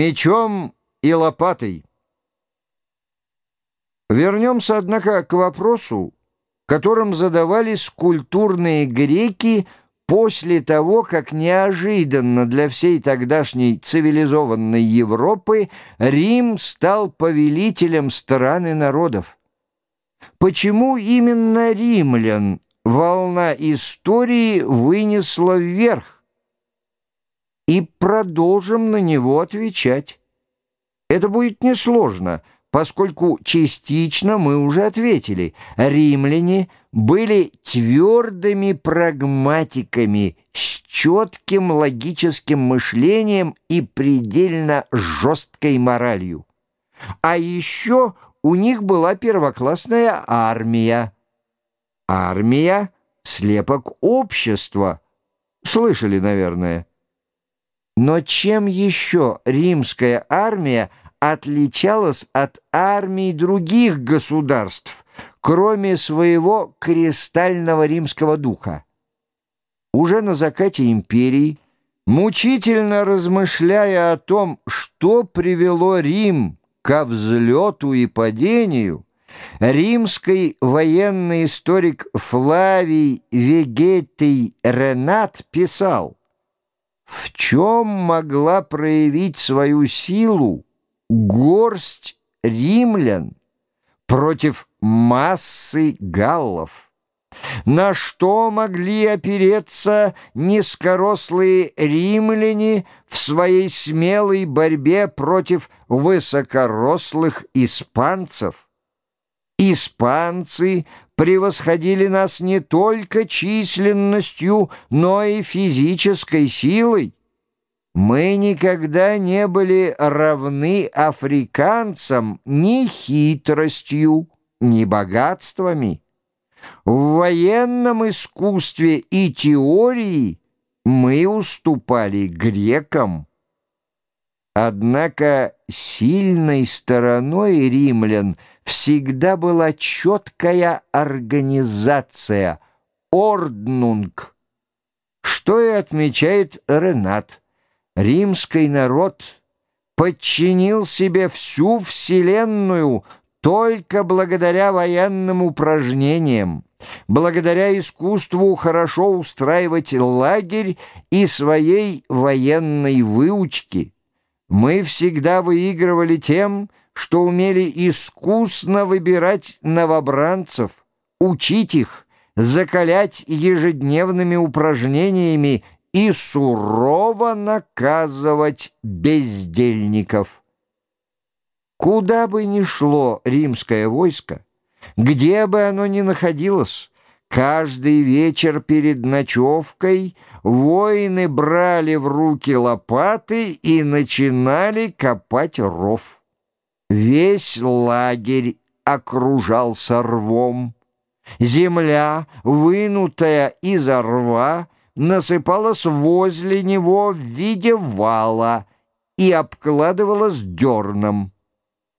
мечом и лопатой. Вернемся, однако, к вопросу, которым задавались культурные греки после того, как неожиданно для всей тогдашней цивилизованной Европы Рим стал повелителем стран и народов. Почему именно римлян волна истории вынесла вверх? И продолжим на него отвечать. Это будет несложно, поскольку частично мы уже ответили. Римляне были твердыми прагматиками с четким логическим мышлением и предельно жесткой моралью. А еще у них была первоклассная армия. Армия — слепок общества. Слышали, наверное. Но чем еще римская армия отличалась от армий других государств, кроме своего кристального римского духа? Уже на закате империи, мучительно размышляя о том, что привело Рим ко взлету и падению, римский военный историк Флавий Вегетий Ренат писал – в чем могла проявить свою силу горсть римлян против массы галлов? На что могли опереться низкорослые римляне в своей смелой борьбе против высокорослых испанцев? Испанцы превосходили нас не только численностью, но и физической силой. Мы никогда не были равны африканцам ни хитростью, ни богатствами. В военном искусстве и теории мы уступали грекам. Однако сильной стороной римлян – всегда была четкая организация, орднунг, что и отмечает Ренат. Римский народ подчинил себе всю вселенную только благодаря военным упражнениям, благодаря искусству хорошо устраивать лагерь и своей военной выучке. Мы всегда выигрывали тем, что умели искусно выбирать новобранцев, учить их, закалять ежедневными упражнениями и сурово наказывать бездельников. Куда бы ни шло римское войско, где бы оно ни находилось, каждый вечер перед ночевкой воины брали в руки лопаты и начинали копать ров. Весь лагерь окружался рвом. Земля, вынутая из рва, насыпалась возле него в виде вала и обкладывалась дерном.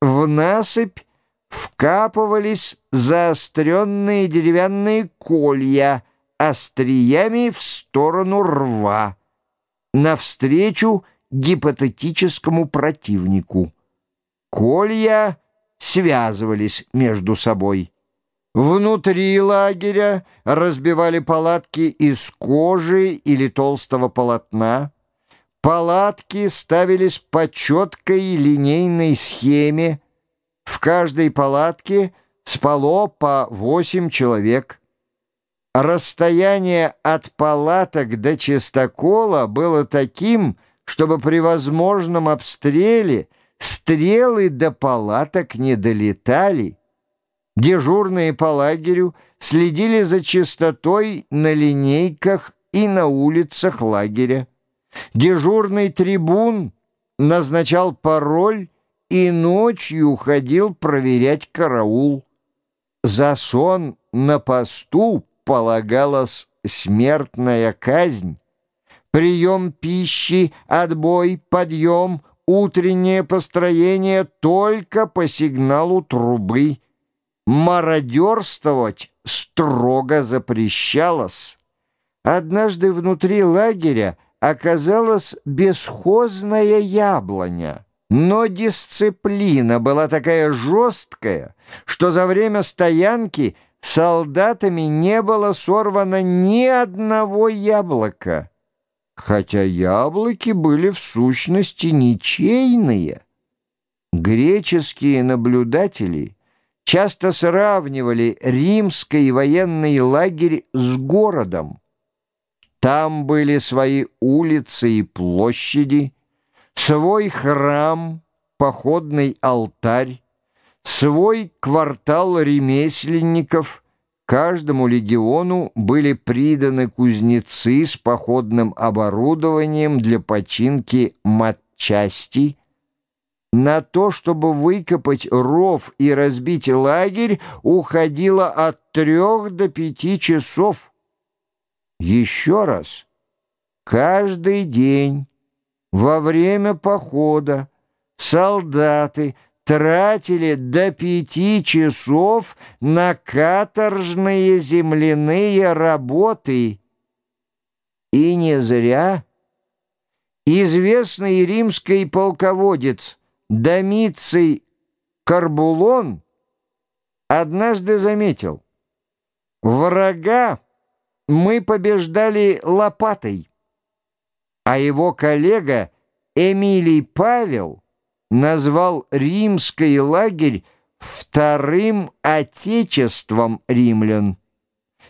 В насыпь вкапывались заостренные деревянные колья остриями в сторону рва, навстречу гипотетическому противнику. Колья связывались между собой. Внутри лагеря разбивали палатки из кожи или толстого полотна. Палатки ставились по четкой линейной схеме. В каждой палатке спало по восемь человек. Расстояние от палаток до чистокола было таким, чтобы при возможном обстреле – Стрелы до палаток не долетали. Дежурные по лагерю следили за чистотой на линейках и на улицах лагеря. Дежурный трибун назначал пароль и ночью ходил проверять караул. За сон на посту полагалась смертная казнь. Прием пищи, отбой, подъем — утреннее построение только по сигналу трубы. Мародерствовать строго запрещалось. Однажды внутри лагеря оказалась бесхозная яблоня — Но дисциплина была такая жесткая, что за время стоянки солдатами не было сорвано ни одного яблока, хотя яблоки были в сущности ничейные. Греческие наблюдатели часто сравнивали римский военный лагерь с городом. Там были свои улицы и площади, свой храм, походный алтарь, свой квартал ремесленников. Каждому легиону были приданы кузнецы с походным оборудованием для починки матчасти. На то, чтобы выкопать ров и разбить лагерь, уходило от трех до пяти часов. Еще раз, каждый день во время похода солдаты тратили до пяти часов на каторжные земляные работы. И не зря известный римский полководец Домиций Карбулон однажды заметил, врага мы побеждали лопатой а его коллега Эмилий Павел назвал римский лагерь вторым отечеством римлян.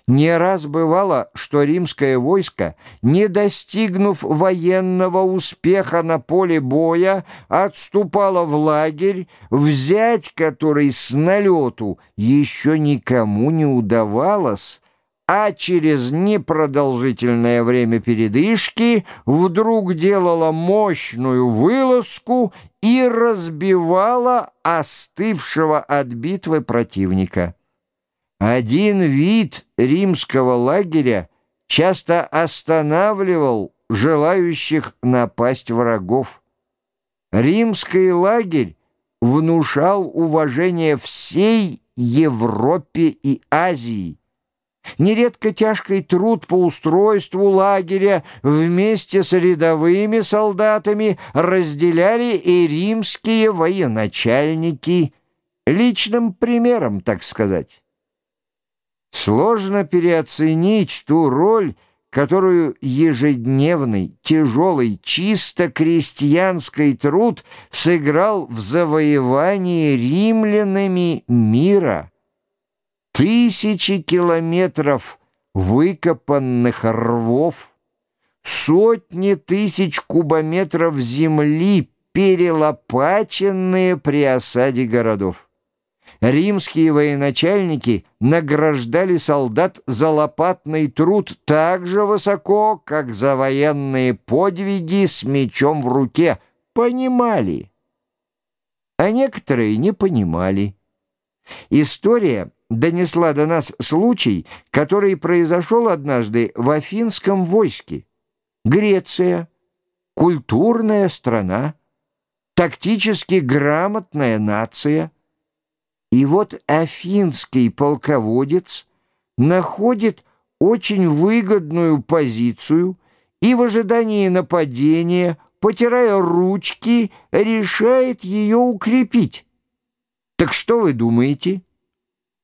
Не раз бывало, что римское войско, не достигнув военного успеха на поле боя, отступало в лагерь, взять который с налету еще никому не удавалось, а через непродолжительное время передышки вдруг делала мощную вылазку и разбивала остывшего от битвы противника. Один вид римского лагеря часто останавливал желающих напасть врагов. Римский лагерь внушал уважение всей Европе и Азии, Нередко тяжкий труд по устройству лагеря вместе с рядовыми солдатами разделяли и римские военачальники, личным примером, так сказать. Сложно переоценить ту роль, которую ежедневный, тяжелый, чисто крестьянский труд сыграл в завоевании римлянами мира. Тысячи километров выкопанных рвов, сотни тысяч кубометров земли, перелопаченные при осаде городов. Римские военачальники награждали солдат за лопатный труд так же высоко, как за военные подвиги с мечом в руке. Понимали. А некоторые не понимали. История донесла до нас случай, который произошел однажды в афинском войске. Греция — культурная страна, тактически грамотная нация. И вот афинский полководец находит очень выгодную позицию и в ожидании нападения, потирая ручки, решает ее укрепить. Так что вы думаете?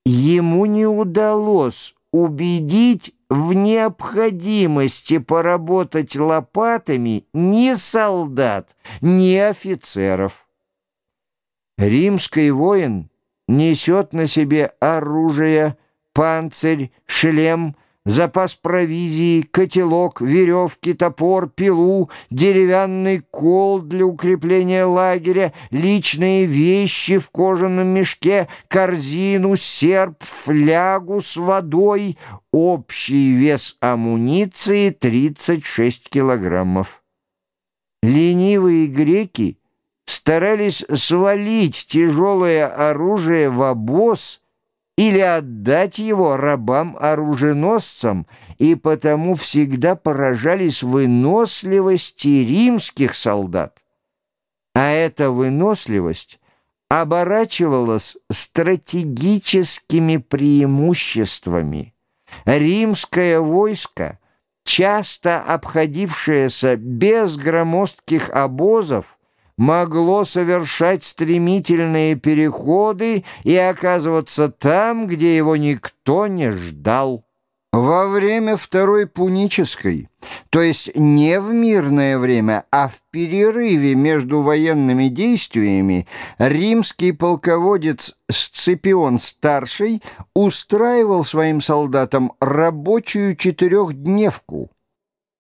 Ему не удалось убедить в необходимости поработать лопатами ни солдат, ни офицеров. Римский воин несет на себе оружие, панцирь, шлем — запас провизии, котелок, веревки, топор, пилу, деревянный кол для укрепления лагеря, личные вещи в кожаном мешке, корзину, серп, флягу с водой, общий вес амуниции 36 килограммов. Ленивые греки старались свалить тяжелое оружие в обоз, или отдать его рабам-оруженосцам, и потому всегда поражались выносливости римских солдат. А эта выносливость оборачивалась стратегическими преимуществами. Римское войско, часто обходившееся без громоздких обозов, могло совершать стремительные переходы и оказываться там, где его никто не ждал. Во время Второй Пунической, то есть не в мирное время, а в перерыве между военными действиями, римский полководец Сципион-старший устраивал своим солдатам рабочую четырехдневку –